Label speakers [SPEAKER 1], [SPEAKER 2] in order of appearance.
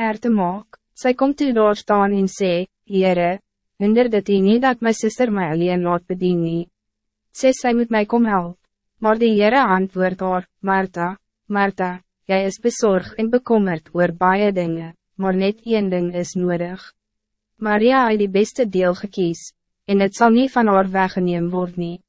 [SPEAKER 1] er te maak, sy kom toe daar staan en sê, Heere, hinder dit hy nie dat my sister my alleen laat bedien nie. Sê sy moet mij kom help, maar die Heere antwoord haar, Martha, Martha, jij is bezorgd en bekommerd oor baie dinge, maar net één ding is nodig. Maria het die beste deel gekies, en het zal niet van haar weggeneem worden. nie.